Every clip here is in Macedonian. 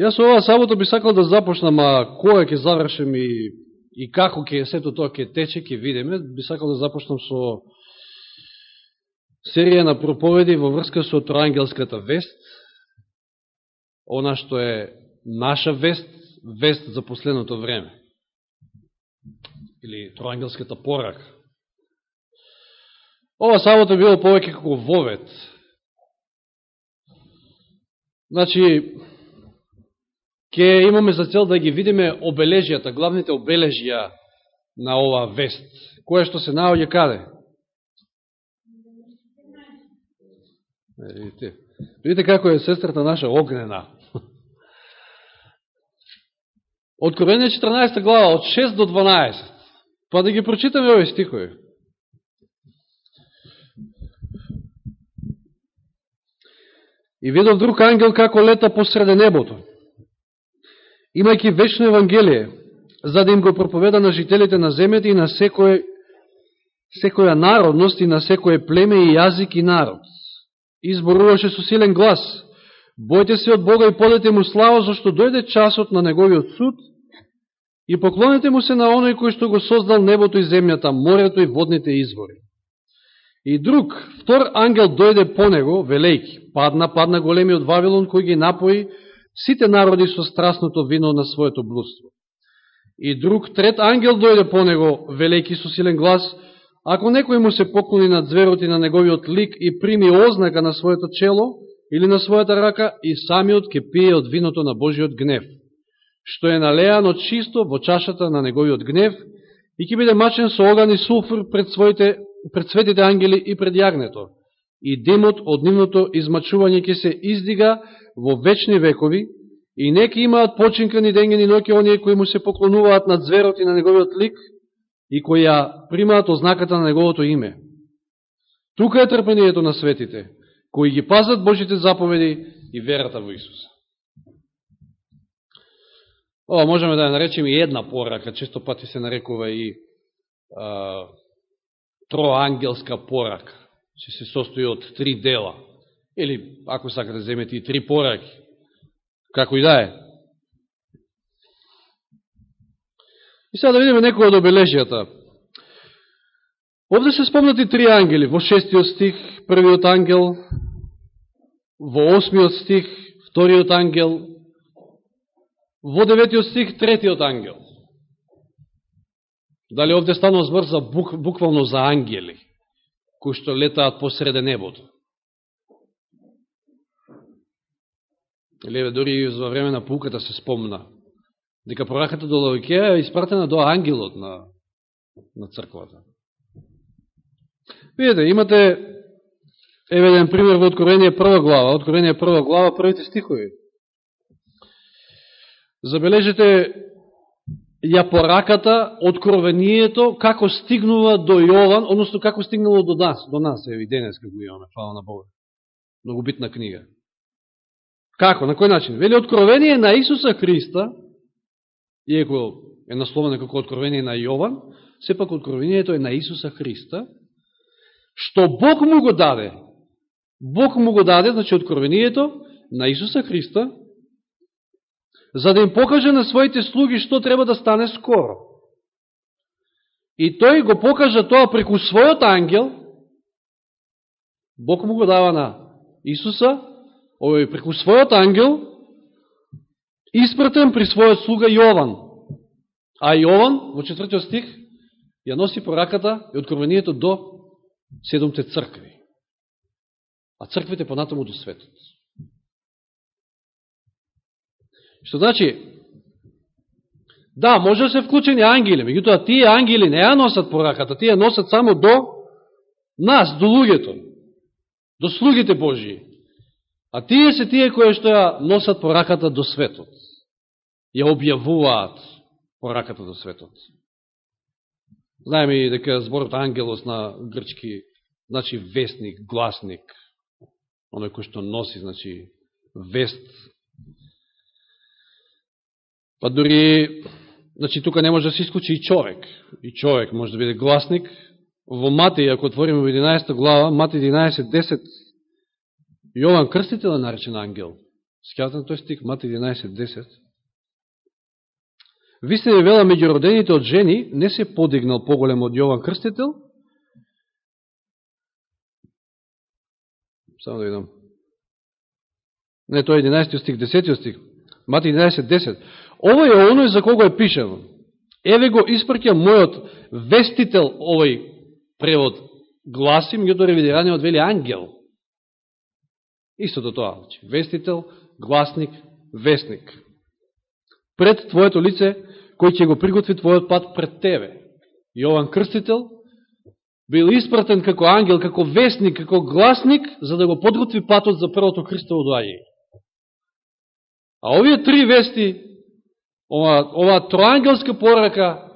Јас ова сабота би сакал да започнам, а која ќе завршим и, и како ќе сето тоа ќе тече, ќе видиме, би сакал да започнам со серија на проповеди во врска со Троангелската вест, она што е наша вест, вест за последното време. Или Троангелската порака. Ова сабота било повеќе како вовет. Значи, ќе имаме за цел да ги видиме обележијата, главните обележија на ова вест. Кое што се наоѓа каде? Видите, видите како е сестрата наша огнена. Откровение 14 глава, од 6 до 12. Па да ги прочитаме овие стихови. И видов друг ангел како лета посреде небото имајќи вечно Евангелие, за да им го проповеда на жителите на земјата и на секој, секоја народност и на секој племе и јазик и народ. Изборуваше со силен глас. Бојте се од Бога и подете му слава, зашто дојде часот на неговиот суд и поклонете му се на оној кој што го создал небото и земјата, морето и водните извори. И друг, втор ангел дојде по него, велејки, падна, падна големиот Вавилон, кој ги напои сите народи со страстното вино на своето блудство. И друг трет ангел дојде по него, велејки со силен глас, ако некој му се поклони на зверот и на неговиот лик и прими ознака на своето чело или на својата рака, и самиот ке пие од виното на Божиот гнев, што е налеано чисто во чашата на неговиот гнев, и ќе биде мачен со оган и сулфур пред, своите, пред светите ангели и пред јагнето. И димот од нивното измачување ќе се издига во вечни векови, и неки имаат починка ни ден и ноќе оние кои му се поклонуваат над зверот и на неговиот лик, и кои ја примаат ознаката на неговото име. Тука е трпението на светите, кои ги пазат Божите заповеди и верата во Исуса. Ова можеме да ја наречеме и една порака, често пати се нарекува и а, троангелска порака, че се состои од три дела – Или, ако сакате, да земете и три пораки. Како и да е. И сега да видиме некој од обележијата. Овде се спомнати три ангели. Во шестиот стих, првиот ангел, во осмиот стих, вториот ангел, во деветиот стих, третиот ангел. Дали овде станува збор за бук, буквално за ангели, кои што летаат посреде небото. Леве, дори за време на пулката се спомна, дека пораката до Лавикеја е испратена до ангелот на, на црквата. Видете, имате еве еден пример во Откровение прва глава, Откровение прва глава, првите стихови. Забележете ја пораката, откровението, како стигнува до Јован, односно како стигнало до нас, до нас, еви денес како имаме, фала на Бога. Многу битна книга. Како? На кој начин? Вели откровение на Исуса Христа, иеко е насловено како откровение на Јован, сепак откровението е на Исуса Христа, што Бог му го даде. Бог му го даде, значи откровението на Исуса Христа, за да им покаже на своите слуги што треба да стане скоро. И тој го покажа тоа преку својот ангел, Бог му го дава на Исуса, овој преку својот ангел, испратен при својот слуга Јован. А Јован, во четвртиот стих, ја носи пораката и откровението до седомте цркви. А црквите понатаму до светот. Што значи, да, може да се вклучени ангели, меѓутоа тие ангели не ја носат пораката, тие носат само до нас, до луѓето, до слугите Божии. А тие се тие кои што ја носат пораката до светот. Ја објавуваат пораката до светот. Знаеме и дека зборот ангелос на грчки значи вестник, гласник, оној кој што носи, значи вест. Па дори, значи тука не може да се исклучи и човек. И човек може да биде гласник. Во Матеј, ако отвориме во 11 глава, Матеј 11, 10, Јован Крстител е наречен ангел. Скјавате тој стик, Мати 11.10. Вистина вела, меѓу родените од жени не се подигнал поголем од Јован Крстител. Само да видам. Не, тој е 11 стик, 10 стик. Мати 11.10. Ово е оној за кого е пишено. Еве го испрќа мојот вестител, овој превод гласи, меѓуто ревидираниот вели ангел. Истото тоа, значи, вестител, гласник, вестник. Пред твоето лице, кој ќе го приготви твојот пат пред тебе. Јован Крстител бил испратен како ангел, како вестник, како гласник, за да го подготви патот за првото Христово доаѓање. А овие три вести, ова, ова троангелска порака,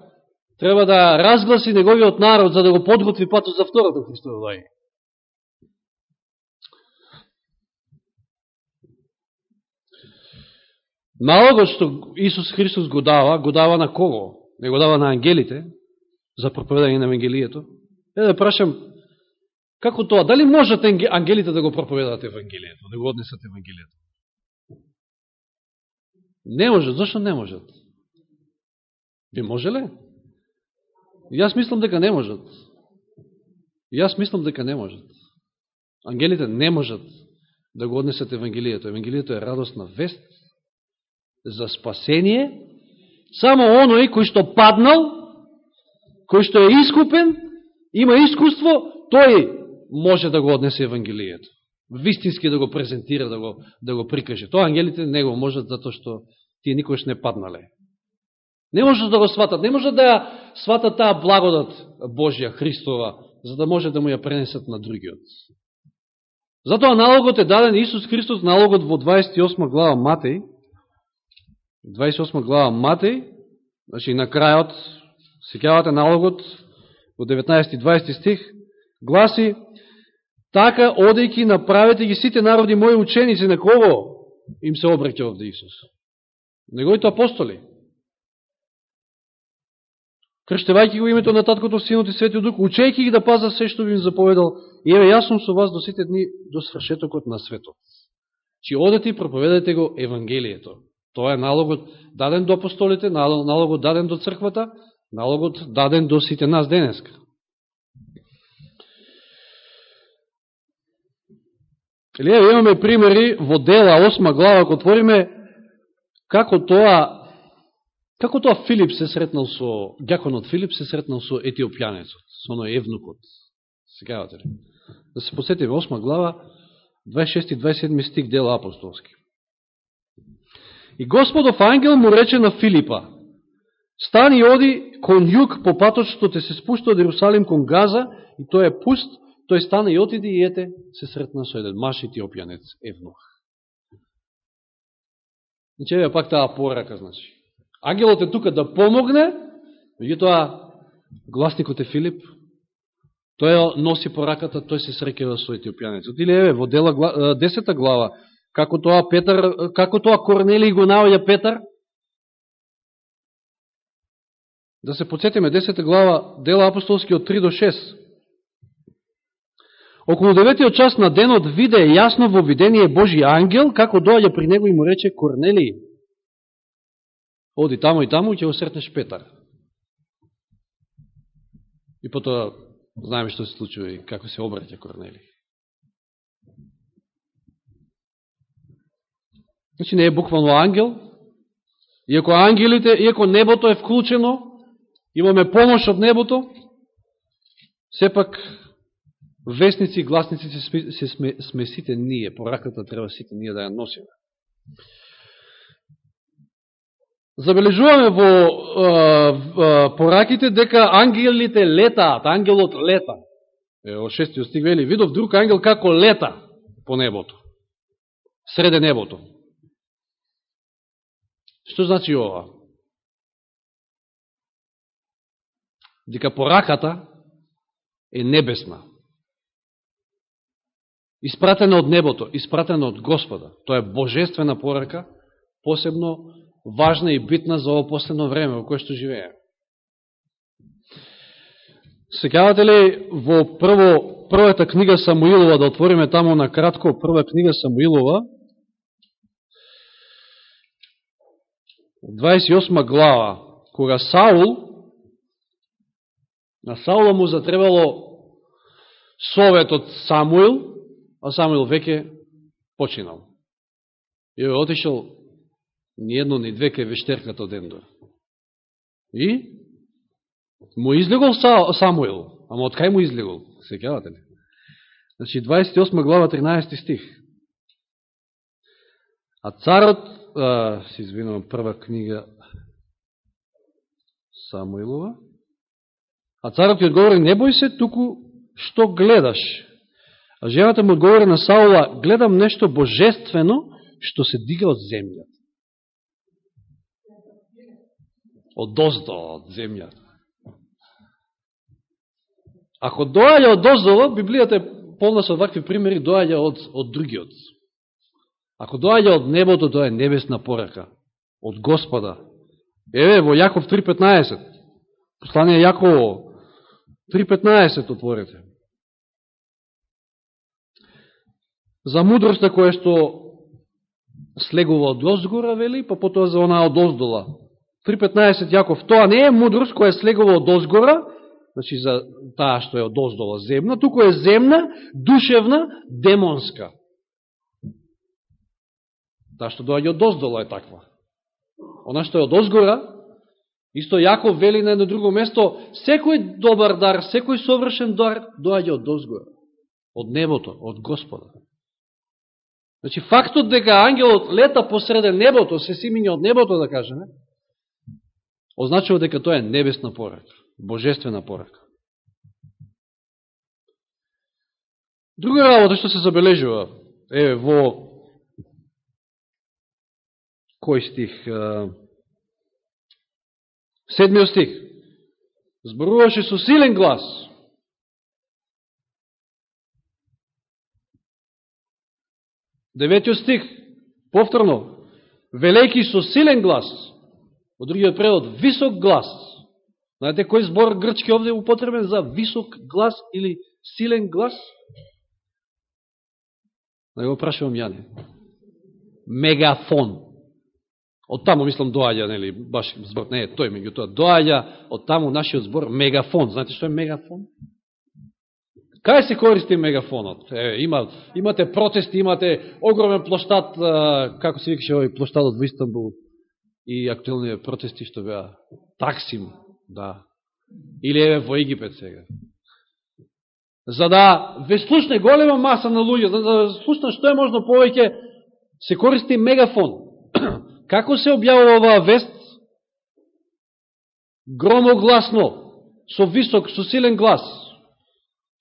треба да разгласи неговиот народ за да го подготви патот за второто Христово доаѓање. Налогот што Исус Христос го дава, го дава на кого? Не го дава на ангелите, за проповедање на Евангелието. Е да прашам, како тоа? Дали можат ангелите да го проповедаат Евангелието, да го однесат Евангелието? Не можат. Зошто не можат? Би можеле? Јас мислам дека не можат. Јас мислам дека не можат. Ангелите не можат да го однесат Евангелието. Евангелието е радостна вест за спасение. Само оној кој што паднал, кој што е искупен, има искуство, тој може да го однесе Евангелието. Вистински да го презентира, да го, да го прикаже. Тоа ангелите не го можат, затоа што тие никогаш не паднале. Не можат да го сватат, не можат да ја сватат таа благодат Божја, Христова, за да може да му ја пренесат на другиот. Затоа налогот е даден Исус Христос, налогот во 28 глава Матеј, 28 глава Матеј, значи на крајот, секјавате налогот во 19 и 20 стих, гласи, така одејки направете ги сите народи мои ученици, на кого им се обреќа овде Исус? Неговите апостоли. Крштевајќи го името на Таткото, Синот и Светиот Дух, учејќи ги да паза се што ви им заповедал, и еве јас сум со вас до сите дни до свршетокот на светот. Чи одете и проповедате го Евангелието. Тоа е налогот даден до апостолите, налогот даден до црквата, налогот даден до сите нас денеска. Или имаме примери во дела 8 глава, ако отвориме како тоа како тоа Филип се сретнал со гјаконот Филип се сретнал со етиопјанецот, со оној евнукот. Сега. Да се посетиме 8 глава 26 и 27 стих дела апостолски. И Господов ангел му рече на Филипа, стани и оди кон југ по патот што те се спушта од Иерусалим кон Газа, и тој е пуст, тој стана и отиди и ете, се сретна со еден маш опјанец Евнох. Значи, еве пак таа порака, значи. Ангелот е тука да помогне, меѓутоа гласникот е Филип, тој носи пораката, тој се срекева со етиопјанецот. Или еве, во дела, 10 глава, како тоа Петар, како тоа Корнелиј го наоѓа Петар, Да се подсетиме 10 глава дела апостолски од 3 до 6. Околу деветиот час на денот виде јасно во видение Божи ангел, како доаѓа при него и му рече Корнелиј, Оди таму и таму и ќе го сретнеш Петар. И потоа знаеме што се случува и како се обраќа Корнелиј. Значи не е буквално ангел, иако ангелите, иако небото е вклучено, имаме помош од небото, сепак вестници и гласници се, се сме, сме сите ние, пораката треба сите ние да ја носиме. Забележуваме во е, пораките дека ангелите летаат, ангелот лета. Е, о шестиот стиг вели, видов друг ангел како лета по небото, среде небото. Што значи ова? Дека пораката е небесна испратена од небото, испратена од Господа. Тоа е божествена порака, посебно важна и битна за ово последно време во кое што живее. Секавате ли во прво, првата книга Самуилова, да отвориме таму на кратко, прва книга Самуилова, 28 глава, кога Саул, на Саула му затребало совет од Самуил, а Самуил веќе починал. И е отишел ни едно, ни две кај вештерката од Ендор. И му излегол Самуил, ама од кај му излегол? Секјавате ли? Значи, 28 глава, 13 стих. А царот, а, се извинувам, прва книга Самуилова, а царот ја одговори, не бој се, туку што гледаш? А жената му одговори на Саула, гледам нешто божествено, што се дига од земјата. Од доздо, од земјата. Ако доаѓа од доздола, Библијата е полна со вакви примери, доаѓа од, од другиот. Ако доаѓа од небото, тоа е небесна порака. Од Господа. Еве, во Јаков 3.15. Послание Јаково 3.15 отворете. За мудроста која што слегува од озгора, вели, па потоа за онаа од оздола. 3.15 Јаков, тоа не е мудрост која слегува од озгора, значи за таа што е од оздола земна, туку е земна, душевна, демонска. Таа што доаѓа од оздола е таква. Она што е од озгора, исто Јаков вели на едно друго место, секој добар дар, секој совршен дар доаѓа од озгора, од небото, од Господа. Значи, фактот дека ангелот лета посреде небото, се симиња од небото, да кажеме, означува дека тоа е небесна порака, божествена порака. Друга работа што се забележува, е во кој стих? Седмиот стих. Зборуваше со силен глас. Деветиот стих, повторно, велејки со силен глас, во другиот превод, висок глас. Знаете кој збор грчки овде е употребен за висок глас или силен глас? Да го прашувам јане. Мегафон. Од таму, мислам, доаѓа, нели, баш збор, не е тој, меѓутоа, доаѓа од таму нашиот збор мегафон. Знаете што е мегафон? Кај се користи мегафонот? Е, има, имате протести, имате огромен площад, како се викаше овој площадот во Истанбул и актуелни протести што беа Таксим, да. Или еве во Египет сега. За да ве слушне голема маса на луѓе, за да слушне што е можно повеќе, се користи мегафон. Како се објавува оваа вест? Громогласно, со висок, со силен глас.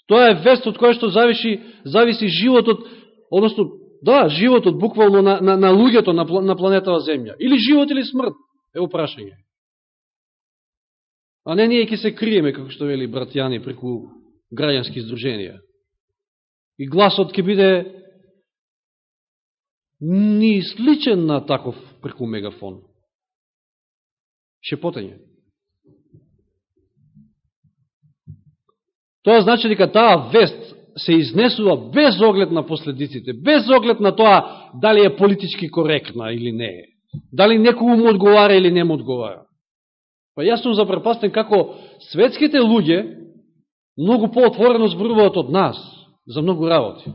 Тоа е вест од која што зависи, зависи животот, односно, да, животот буквално на, на, на луѓето на, на планетава Земја. Или живот или смрт, е упрашање. А не ние ќе се криеме, како што вели брат Јани, преку граѓански издруженија. И гласот ќе биде ни сличен на таков преку мегафон. Шепотење. Тоа значи дека таа вест се изнесува без оглед на последиците, без оглед на тоа дали е политички коректна или не е. Дали некому му одговара или не му одговара. Па јас сум запрепастен како светските луѓе многу поотворено зборуваат од нас за многу работи.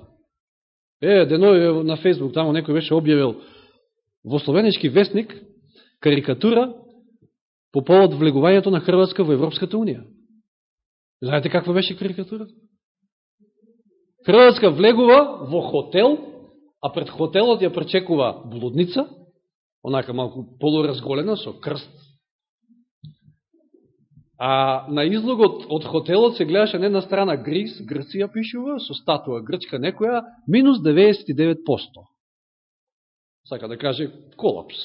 Е, денови на Фейсбук тамо некој беше објавил во словенички вестник карикатура по повод влегувањето на Хрватска во Европската Унија. Знаете каква беше карикатурата? Хрватска влегува во хотел, а пред хотелот ја пречекува блудница, онака малку полуразголена, со крст. А на излогот од хотелот се гледаше на една страна Грис, Грција пишува, со статуа грчка некоја, минус 99%. Сака да каже колапс,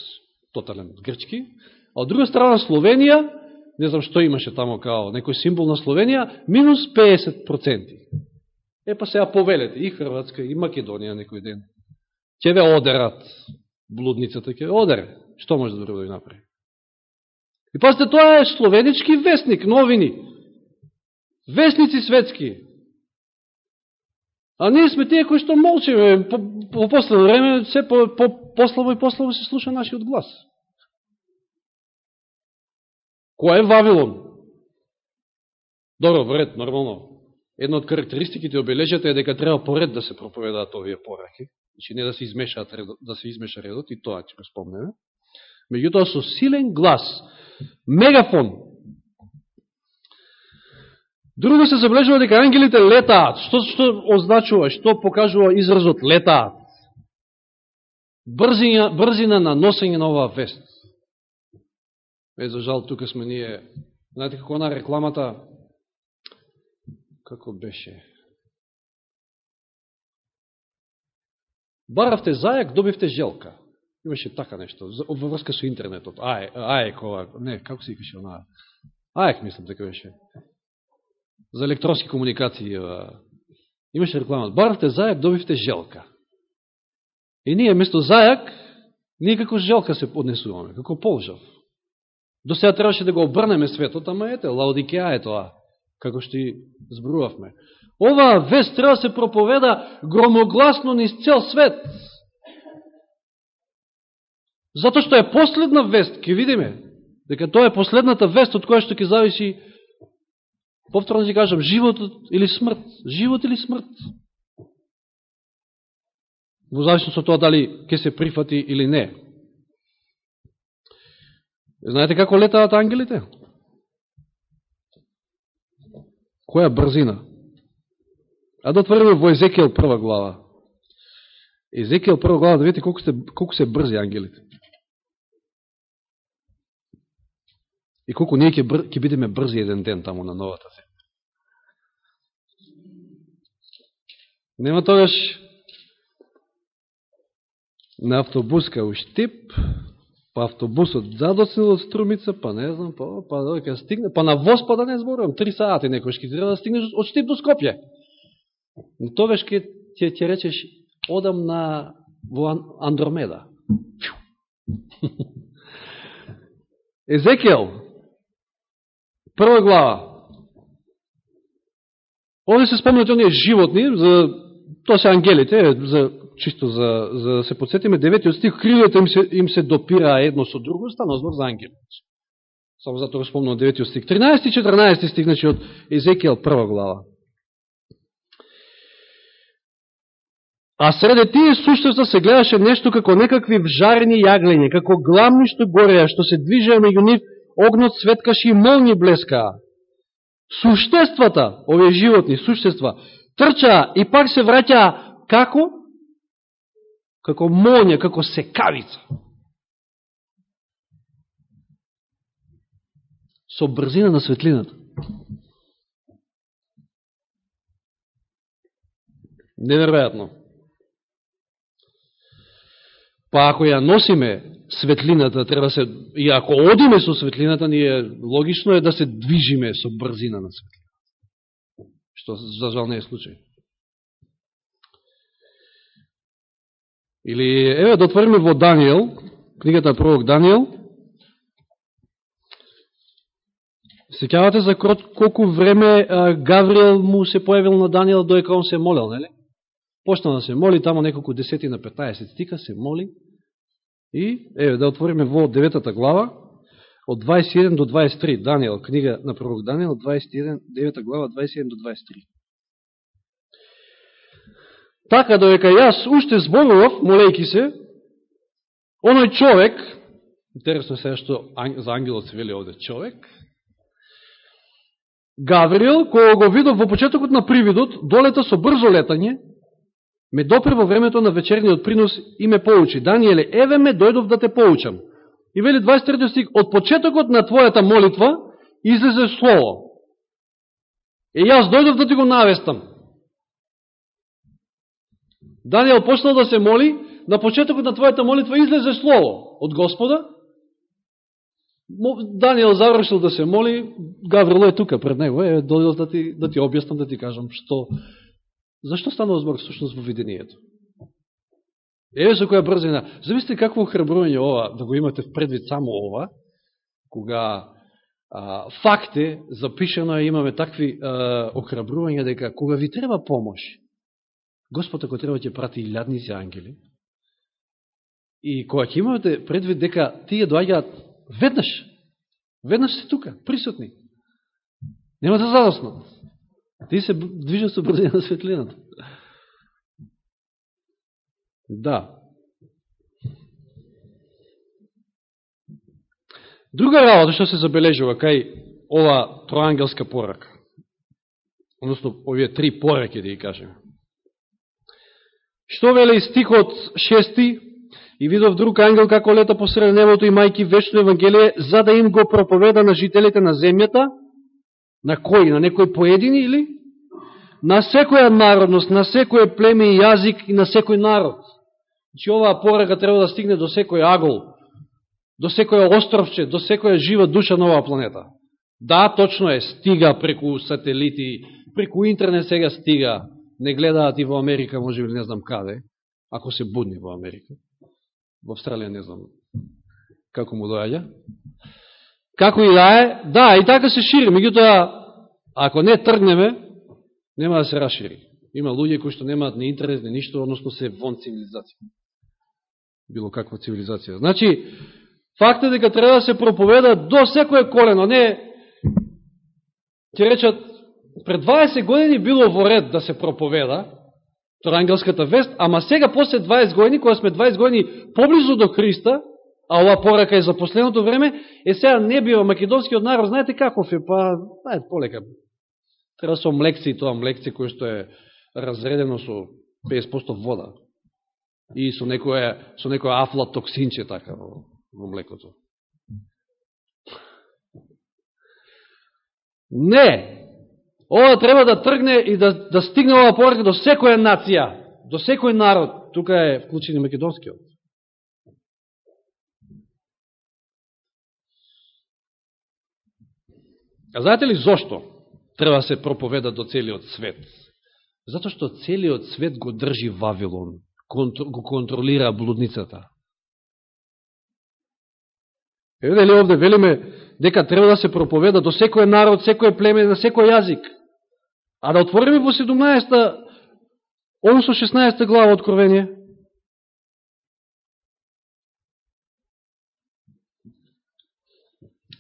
тотален грчки. А од друга страна Словенија, не знам што имаше тамо као некој символ на Словенија, минус 50%. Е, па сега повелете, и Хрватска, и Македонија некој ден. Ќе ве одерат блудницата, ќе ве одере. Што може да ви направи? И пасте, тоа е словенички вестник, новини. Вестници светски. А ние сме тие кои што молчиме. По, по последно време, се по, по, послабо и послабо се слуша нашиот глас. Кој е Вавилон? Добро, вред, нормално. Една од карактеристиките обележата е дека треба поред да се проповедаат овие пораки. Значи не да се измешаат да се измеша редот и тоа ќе го спомнеме. Меѓутоа со силен глас, мегафон. Друго се забележува дека ангелите летаат. Што, што означува, што покажува изразот летаат? Брзина, брзина на носење на оваа вест. Е, за жал, тука сме ние, знаете како на рекламата, како беше? Баравте зајак, добивте желка. Имаше така нешто, во врска со интернетот. Ај, ај ова, не, како се викаше она? Ајек, мислам, дека беше. За електронски комуникации. Имаше реклама. Баравте зајак, добивте желка. И ние, место зајак, ние како желка се поднесуваме, како полжав. До сега требаше да го обрнеме светот, ама ете, Лаодикеа е тоа, како што и збрувавме. Оваа вест треба да се проповеда громогласно низ цел свет. Затоа што е последна вест, ќе видиме, дека тоа е последната вест од која што ќе зависи, повторно ќе кажам, животот или смрт. Живот или смрт. Во зависност од тоа дали ќе се прифати или не. Знаете како летаат ангелите? Која брзина? А да отвориме во Езекијал прва глава. Езекијал прва глава, да видите колку, сте, колку се брзи ангелите. И колку ние ќе, ќе бидеме брзи еден ден таму на новата земја. Нема тогаш на автобуска уштип, па автобусот задоцнил од струмица, па не знам, па, па, дојка стигне, па на воз па да не зборувам, три сати некој ќе треба да стигнеш од Штип до Скопје. Но тоа ќе ќе ќе речеш одам на во Андромеда. Езекиел, прва глава. Овде се спомнат оние животни, за тоа се ангелите, за чисто за, за да се подсетиме, деветиот стих, крилете им се, им се допираа едно со друго, стана збор за ангелите. Само затоа го спомнам деветиот стих. 13 и 14 стих, значи од Езекијал прва глава. А среде тие суштества се гледаше нешто како некакви вжарени јаглења, како гламни што гореа, што се движеа меѓу нив, огнот светкаше и молни блескаа. Суштествата, овие животни, суштества, трчаа и пак се враќаа како? Како молња, како секавица. Со брзина на светлината. Неверојатно. Па ако ја носиме светлината, треба се, и ако одиме со светлината, ние логично е да се движиме со брзина на светлината. Што за жал не е случај. Или, еве, да отвориме во Данијел, книгата на пророк Данијел. Секјавате за колку време Гавриел му се појавил на Данијел доека он се молел, нели? Почна да се моли, тамо неколку десети на 15 стика се моли. И, еве, да отвориме во деветата глава, од 21 до 23, Данијел, книга на пророк Данијел, 21, 9 глава, 27 до 23. Така, доека јас уште зборував, молејки се, оној човек, интересно се што за ангелот се вели овде човек, Гавриел, кој го видов во почетокот на привидот, долета со брзо летање, ме допре во времето на вечерниот принос и ме поучи. Даниеле, еве ме дојдов да те поучам. И вели 23 стих, од почетокот на твојата молитва излезе слово. И јас дојдов да ти го навестам. Данијел почнал да се моли, на почетокот на твојата молитва излезе слово од Господа. Данијел завршил да се моли, Гаврило е тука пред него, е, дојдов да ти, да ти објаснам, да ти кажам што Зашто станува збор всушност во видението? Еве со која брзина. Замислите какво охрабрување ова, да го имате в предвид само ова, кога а, факте, запишено е, имаме такви а, охрабрувања дека кога ви треба помош, Господ ако треба ќе прати илјадници ангели, и кога ќе имате предвид дека тие доаѓаат веднаш, Веднаш се тука, присутни. Нема да задосно. Ти се движат со брзина на светлината. Да. Друга работа што се забележува кај ова троангелска порака, односно овие три пораки да ги кажеме. Што веле стихот шести, и видов друг ангел како лета посред небото и мајки вечно Евангелие, за да им го проповеда на жителите на земјата, на кој? На некој поедини или? На секоја народност, на секој племе и јазик и на секој народ. Че значи, оваа порака треба да стигне до секој агол, до секој островче, до секоја жива душа на оваа планета. Да, точно е, стига преку сателити, преку интернет сега стига. Не гледаат и во Америка, може би не знам каде, ако се будни во Америка. Во Австралија не знам како му доаѓа. Како и да е, да, и така се шири. Меѓутоа, ако не тргнеме, нема да се расшири. Има луѓе кои што немаат ни интерес, ни ништо, односно се вон цивилизација. Било каква цивилизација. Значи, Факт е дека треба да се проповеда до секој колено, не ќе речат пред 20 години било во ред да се проповеда Торангелската вест, ама сега после 20 години, кога сме 20 години поблизу до Христа, а ова порака е за последното време, е сега не бива македонскиот народ, знаете каков е, па, знаете, полека. Треба со млекци, тоа млекци кој што е разредено со 50% вода и со некоја, со некоја афлатоксинче, така, во млекото. Не! Ова треба да тргне и да, да стигне ова порака до секоја нација, до секој народ. Тука е вклучен и македонскиот. А знаете ли зошто треба да се проповеда до целиот свет? Зато што целиот свет го држи Вавилон, го контролира блудницата. Еве дали овде велиме дека треба да се проповеда до секој народ, секој племе, на секој јазик. А да отвориме во 17-та, односно 16-та глава Откровение.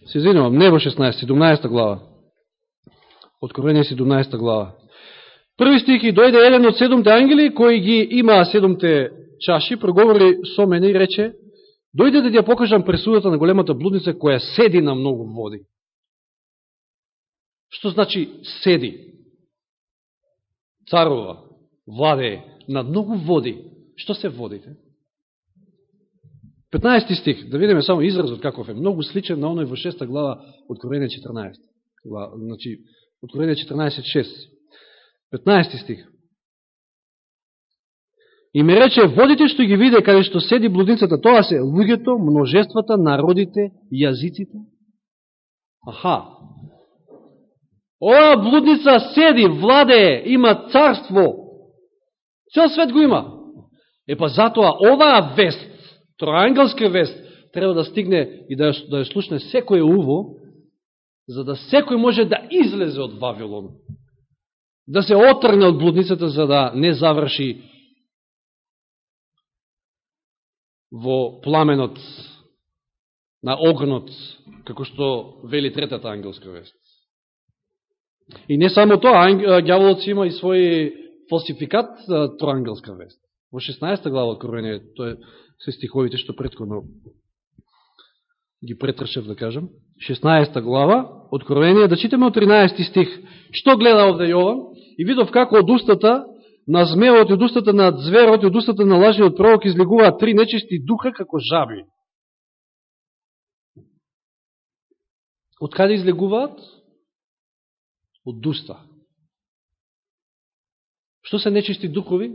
Се извинувам, не во 16, 17 глава. Откровение 17 глава. Први стих и дојде еден од седомте ангели, кои ги имаа седомте чаши, проговори со мене и рече, Дојде да ја покажам пресудата на големата блудница која седи на многу води. Што значи седи? Царува, владе на многу води. Што се водите? 15 стих, да видиме само изразот каков е, многу сличен на оној во 6 глава Откровение 14. Значи, Откровение 14.6. 15 стих. И ме рече, водите што ги виде каде што седи блудницата, тоа се луѓето, множествата, народите, јазиците. Аха. Ова блудница седи, владе, има царство. Цел свет го има. Е па затоа оваа вест, троангелска вест, треба да стигне и да, да ја слушне секој уво, за да секој може да излезе од Вавилон. Да се отрне од блудницата, за да не заврши во пламенот на огнот, како што вели третата ангелска вест. И не само тоа, гјаволот си има и свој фалсификат троангелска вест. Во 16 глава Откровение, тоа се стиховите што предходно ги претршев, да кажам 16 глава, Откровение, да читаме од 13 стих. Што гледа овде Јован? И видов како од устата на змеот и од устата на зверот и од устата на лажниот пророк излегуваат три нечисти духа како жаби. Од каде излегуваат? Од уста. Што се нечисти духови?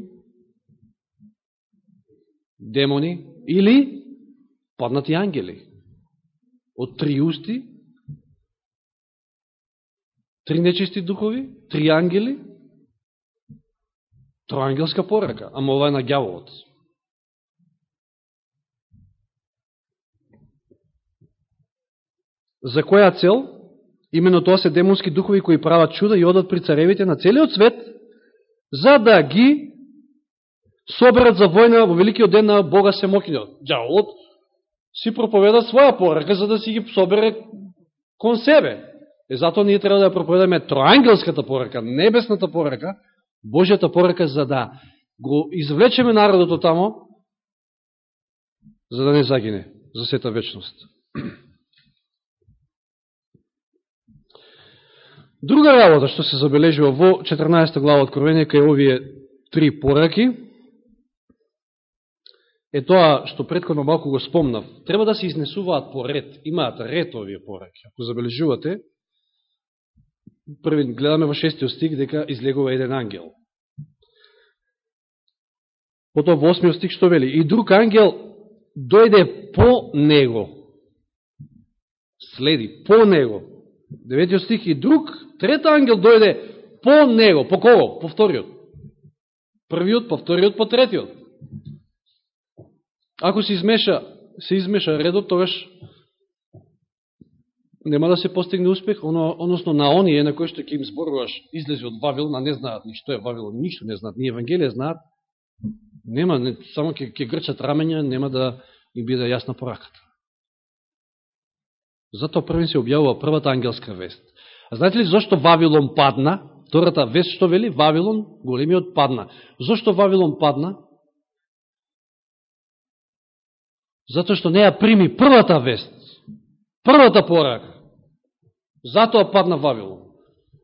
Демони или паднати ангели. Од три усти, три нечисти духови, три ангели, Троангелска порака, ама ова е на гјаволот. За која цел? Имено тоа се демонски духови кои прават чуда и одат при царевите на целиот свет, за да ги соберат за војна во великиот ден на Бога се мокиниот. Дјаволот си проповеда своја порака за да си ги собере кон себе. Е, затоа ние треба да проповедаме троангелската порака, небесната порака, Божјата порака, за да го извлечеме народот од тамо, за да не загине за сета вечност. Друга работа што се забележува во 14 глава Откровение кај овие три пораки е тоа што предходно малку го спомнав. Треба да се изнесуваат по ред. Имаат ред овие пораки. Ако забележувате, први гледаме во шестиот стих дека излегува еден ангел. Потоа во осмиот стих што вели? И друг ангел дојде по него. Следи, по него. Деветиот стих и друг, трет ангел дојде по него. По кого? По вториот. Првиот, по вториот, по третиот. Ако се измеша, се измеша редот, тогаш нема да се постигне успех, оно, односно на оние на кои што ќе им зборуваш излези од Вавилон, на не знаат ни што е Вавилон, ништо не знаат, ни Евангелие знаат, нема, не, само ќе, ќе грчат раменја, нема да им биде јасна пораката. Затоа првен се објавува првата ангелска вест. А знаете ли зашто Вавилон падна? Втората вест што вели? Вавилон, големиот падна. Зошто Вавилон падна? Затоа што не ја прими првата вест, првата порака. Затоа падна Вавилон.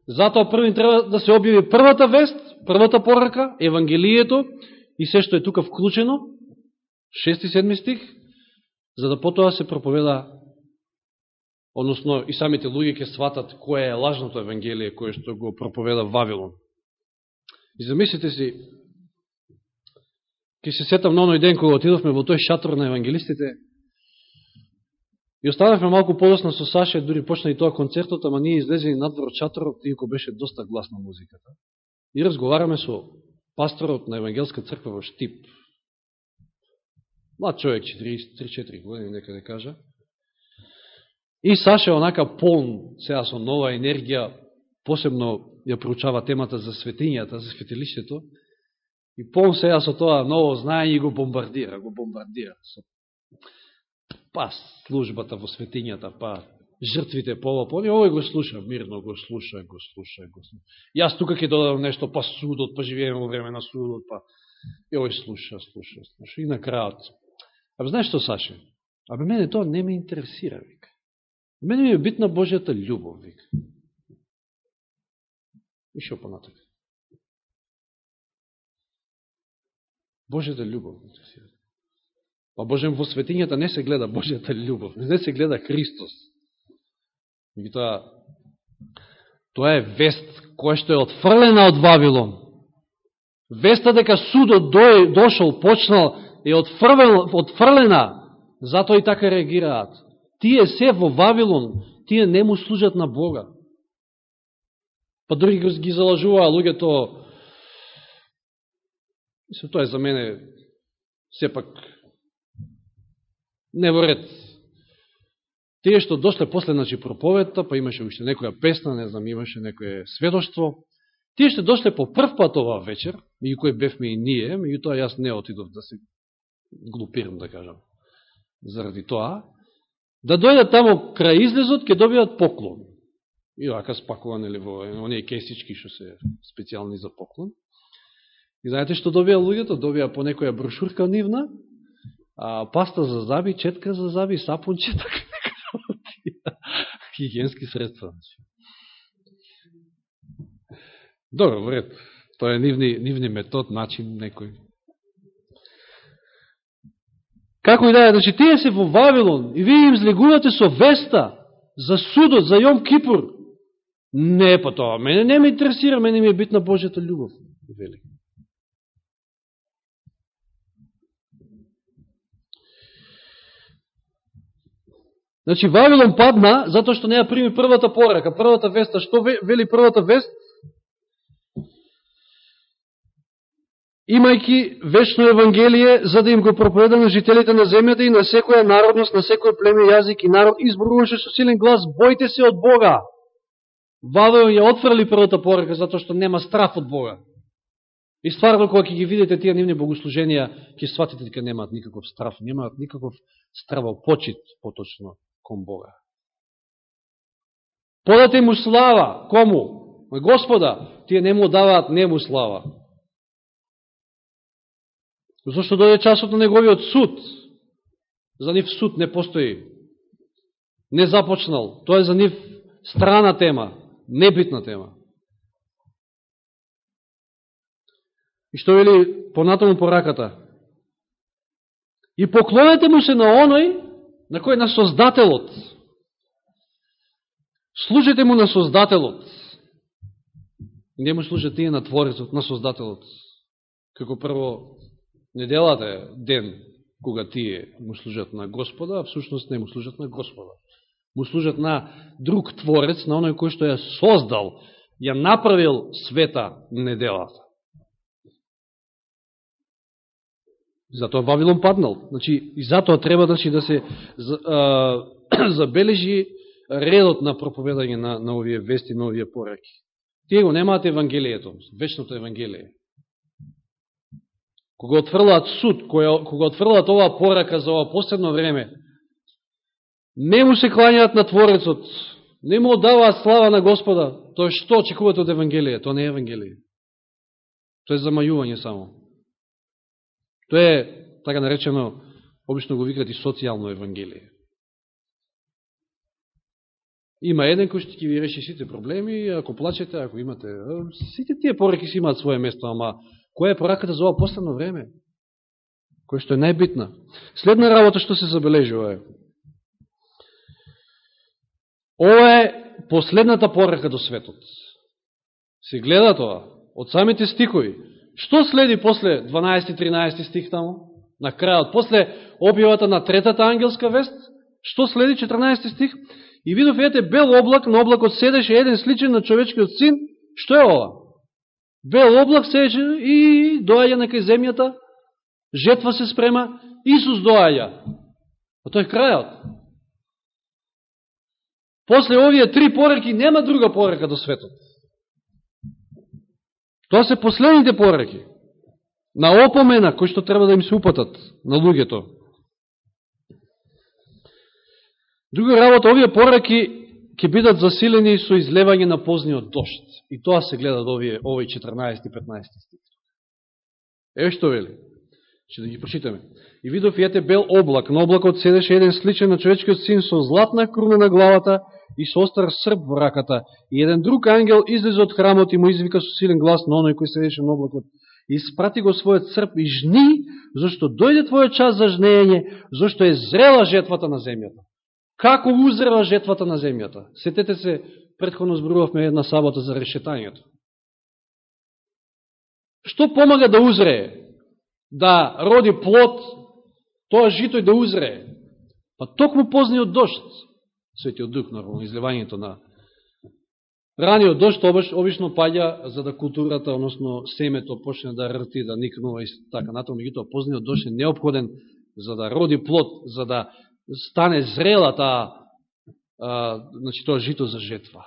Затоа први треба да се објави првата вест, првата порака, Евангелието и се што е тука вклучено, 6 и 7 стих, за да потоа се проповеда, односно и самите луѓе ќе сватат кое е лажното Евангелие кое што го проповеда Вавилон. И замислите си, Ке се сетам на оној ден кога отидовме во тој шатор на евангелистите и останавме малку подосно со Саше, дури почна и тоа концертот, ама ние излезени надвор од шаторот, иако беше доста гласна музиката. И разговараме со пасторот на Евангелска црква во Штип. Млад човек, 3-4 години, нека да кажа. И Саша онака полн, сега со нова енергија, посебно ја проучава темата за светињата, за светилиштето, И пол сега со тоа ново знаење и го бомбардира, го бомбардира. Со... Па службата во светињата, па жртвите полопони, овој го слуша, мирно го слуша, го слуша, го слуша. Јас тука ќе додам нешто, па судот, па живееме во време на судот, па и овој слуша, слуша, слуша. И на крајот. Абе, знаеш што, Саше? Абе, мене тоа не ме интересира, вика. Мене ми е битна Божјата љубов, вика. И шо понатака. Божјата љубов интересира. Па Божем во светињата не се гледа Божјата љубов, не се гледа Христос. Тоа, тоа е вест која што е отфрлена од Вавилон. Веста дека судот дој, дошол, почнал, е отфрлена, затоа и така реагираат. Тие се во Вавилон, тие не му служат на Бога. Па други ги залажуваа луѓето Мислам, тоа е за мене сепак не во ред. Тие што дошле после значи, проповедта, па имаше уште некоја песна, не знам, имаше некоје сведоштво, тие што дошле по прв пат оваа вечер, меѓу кој бевме и ние, меѓу тоа јас не отидов да се глупирам, да кажам, заради тоа, да дојдат тамо крај излезот, ќе добијат поклон. И рака спакуван или во оние кесички што се специјални за поклон. И знаете што добија луѓето? Добија по некоја брошурка нивна, а, паста за заби, четка за заби, сапунче, така нека да хигиенски средства. Значи. Добро, вред. Тоа е нивни, нивни метод, начин некој. Како и да е, значи, тие се во Вавилон и вие им злегувате со веста за судот, за Јом Кипур. Не, по тоа, мене не ме интересира, мене ми е битна Божјата љубов. Вели. Значи, Вавилон падна затоа што неја прими првата порака, првата веста. Што вели првата вест? Имајки вечно Евангелие, за да им го проповеда на жителите на земјата и на секоја народност, на секој племе, јазик и народ, изборуваше со силен глас, бојте се од Бога. Вавилон ја отфрали првата порака, затоа што нема страф од Бога. И стварно, кога ќе ги видите тие нивни богослуженија, ќе сватите дека немаат никаков страф, немаат никаков стравопочит, поточно, кон Бога. Подате му слава. Кому? Господа. Тие не му даваат нему слава. Зошто дојде часот на неговиот суд. За нив суд не постои. Не започнал. Тоа е за нив страна тема, небитна тема. И што вели понатаму пораката? И поклонете му се на оној, на кој на Создателот. Служите му на Создателот. Не му служат тие на Творецот, на Создателот. Како прво не делате ден кога тие му служат на Господа, а всушност не му служат на Господа. Му служат на друг Творец, на оној кој што ја создал, ја направил света неделата. Затоа Вавилон паднал. Значи, и затоа треба значи, да се а, забележи редот на проповедање на, на овие вести, на овие пораки. Тие го немаат Евангелието, вечното Евангелие. Кога отврлаат суд, кога отврлаат оваа порака за ова последно време, не му се кланјаат на Творецот, не му одаваат слава на Господа, тоа што очекувате од Евангелие? Тоа не е Евангелие. Тоа е замајување само. Тоа е, така наречено, обично го викат и социјално Евангелие. Има еден кој што ќе ви реши сите проблеми, ако плачете, ако имате... Сите тие пораки си имаат своје место, ама Која е пораката за ова последно време? Која што е најбитна? Следна работа што се забележува е. Ова е последната порака до светот. Се гледа тоа, од самите стикови. Што следи после 12-13 стих таму? На крајот, после објавата на третата ангелска вест, што следи 14 стих? И видов ете бел облак, на облакот седеше еден сличен на човечкиот син. Што е ова? Бел облак седеше и доаѓа на кај земјата, жетва се спрема, Исус доаѓа. А тој е крајот. После овие три пореки нема друга порека до светот. Тоа се последните пораки на опомена кои што треба да им се упатат на луѓето. Друга работа, овие пораки ќе бидат засилени со излевање на позниот дошт. И тоа се гледа до овие, овој 14 и 15 стих. Еве што вели. Ще да ги прочитаме. И видов јете бел облак. но облакот седеше еден сличен на човечкиот син со златна круна на главата и со остар срп во раката. И еден друг ангел излезе од храмот и му извика со силен глас на оној кој седеше на облакот. И спрати го својот срп и жни, зашто дојде твојот час за жнење, зашто е зрела жетвата на земјата. Како узрела жетвата на земјата? Сетете се, предходно зборувавме една сабота за решетањето. Што помага да узрее? Да роди плод, тоа житој да узрее? Па токму позниот дошт, светиот дух, нормално, изливањето на раниот дошт обично паѓа за да културата, односно семето, почне да рти, да никнува и така натаму, меѓутоа позниот дошт е необходен за да роди плод, за да стане зрела таа, а, значи тоа жито за жетва.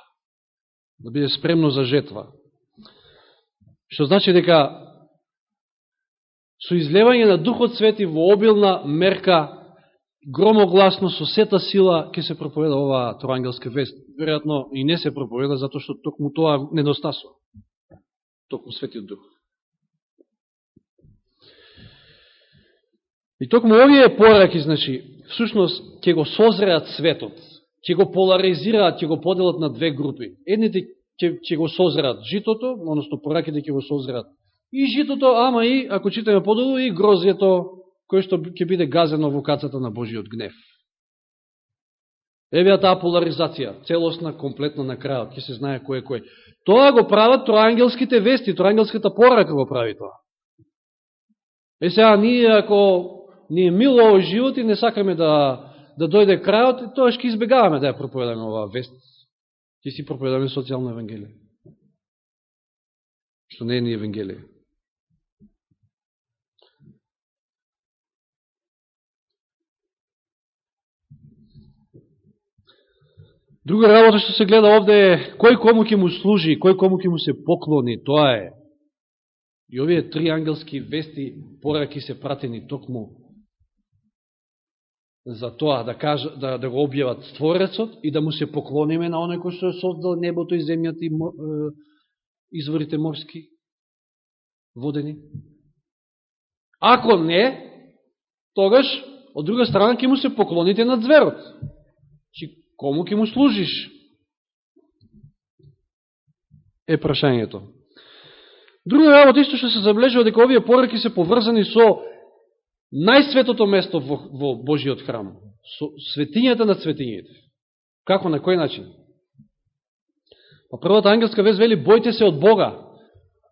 Да биде спремно за жетва. Што значи дека со излевање на Духот Свети во обилна мерка, громогласно, со сета сила, ќе се проповеда оваа троангелска вест. Веројатно и не се проповеда, затоа што токму тоа недостасува. Токму Светиот Дух. И токму овие пораки, значи, всушност ќе го созреат светот, ќе го поларизираат, ќе го поделат на две групи. Едните ќе, ќе го созреат житото, односно пораките ќе го созреат и житото, ама и, ако читаме подолу, и грозјето, кој што ќе биде газено во кацата на Божиот гнев. Еве таа поларизација, целосна, комплетна на крајот, ќе се знае кој е кој. Тоа го прават троангелските вести, троангелската порака го прави тоа. Е сега, ние ако ни е мило овој живот и не сакаме да, да дојде крајот, тоа ќе избегаваме да ја проповедаме оваа вест. Ќе си проповедаме социјално евангелие. Што не е ни евангелие. Друга работа што се гледа овде е кој кому ќе му служи, кој кому ќе му се поклони, тоа е. И овие три ангелски вести пораки се пратени токму за тоа да, каж, да, да го објават Створецот и да му се поклониме на оној кој што е создал небото и земјата и изворите морски водени. Ако не, тогаш, од друга страна, ќе му се поклоните на зверот. Чи кому ќе му служиш? Е прашањето. Друга работа исто што се заблежува дека овие пораки се поврзани со најсветото место во, во Божиот храм, со светињата на светињите. Како, на кој начин? Па првата ангелска вест вели, бојте се од Бога.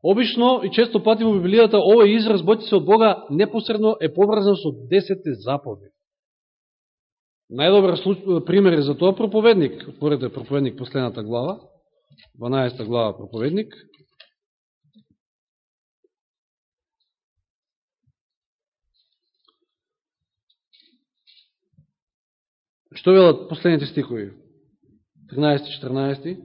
Обично и често пати во Библијата овој израз, бојте се од Бога, непосредно е поврзан со десете заповеди. Најдобар пример е за тоа проповедник. Отворете проповедник последната глава, 12 глава проповедник. Што велат последните стихови? 13-14.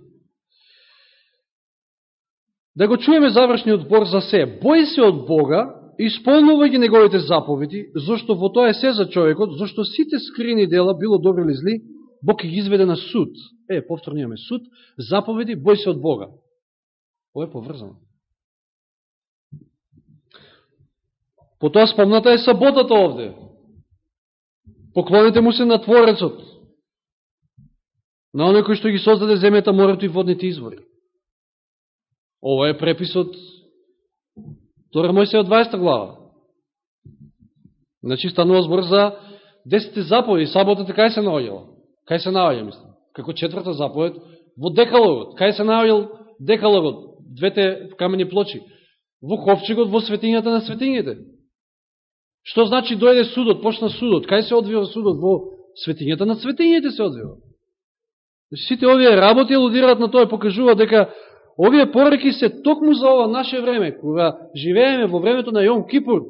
Да го чуеме завршниот бор за се. Бој се од Бога, исполнувајќи неговите заповеди, зашто во тоа е се за човекот, зашто сите скрини дела, било добри или зли, Бог ги изведе на суд. Е, повторно имаме суд, заповеди, бој се од Бога. Ова е поврзано. Потоа спомната е саботата овде. Поклоните му се на Творецот, на оној кој што ги создаде земјата, морето и водните извори. Ова е преписот Тора Мојсе од 20 глава. Значи станува збор за 10 заповеди. Саботата кај се наоѓала? Кај се наоѓа, мислам? Како четврта заповед во Декалогот. Кај се наоѓал Декалогот? Двете камени плочи. Во ковчегот, во светињата на светињите. Што значи дојде судот, почна судот? Кај се одвива судот? Во светињата на светињите се одвива. Значи, сите овие работи алудираат на тоа и покажува дека овие пораки се токму за ова наше време, кога живееме во времето на Јом Кипур,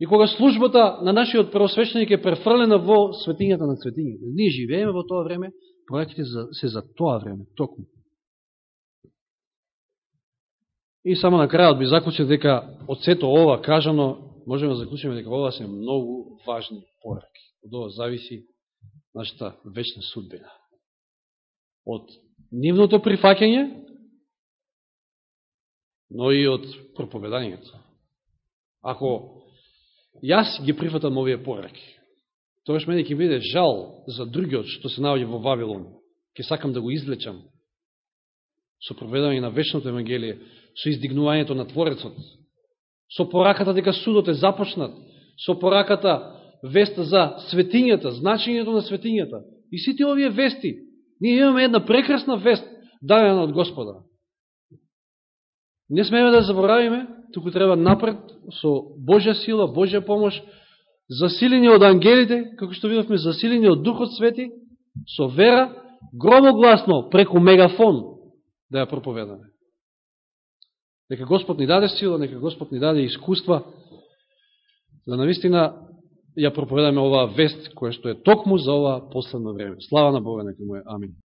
и кога службата на нашиот првосвещеник е префрлена во светињата на светињата. Ние живееме во тоа време, пораките се за тоа време, токму. И само на крајот би заклучил дека од сето ова кажано, можеме да заклучиме дека ова се многу важни пораки. Од ова зависи нашата вечна судбина. Од нивното прифакење, но и од проповедањето. Ако јас ги прифатам овие пораки, тогаш мене ќе биде жал за другиот што се наоѓа во Вавилон. Ке сакам да го извлечам со проведање на вечното Евангелие, со издигнувањето на Творецот, со пораката дека судот е започнат, со пораката веста за светињата, значењето на светињата. И сите овие вести, ние имаме една прекрасна вест, дадена од Господа. Не смееме да заборавиме, туку треба напред, со Божја сила, Божја помош, засилени од ангелите, како што видовме, засилени од Духот Свети, со вера, громогласно, преку мегафон, да ја проповедаме. Нека Господ ни даде сила, нека Господ ни даде искуства, да навистина ја проповедаме оваа вест, која што е токму за ова последно време. Слава на Бога, нека му е. Амин.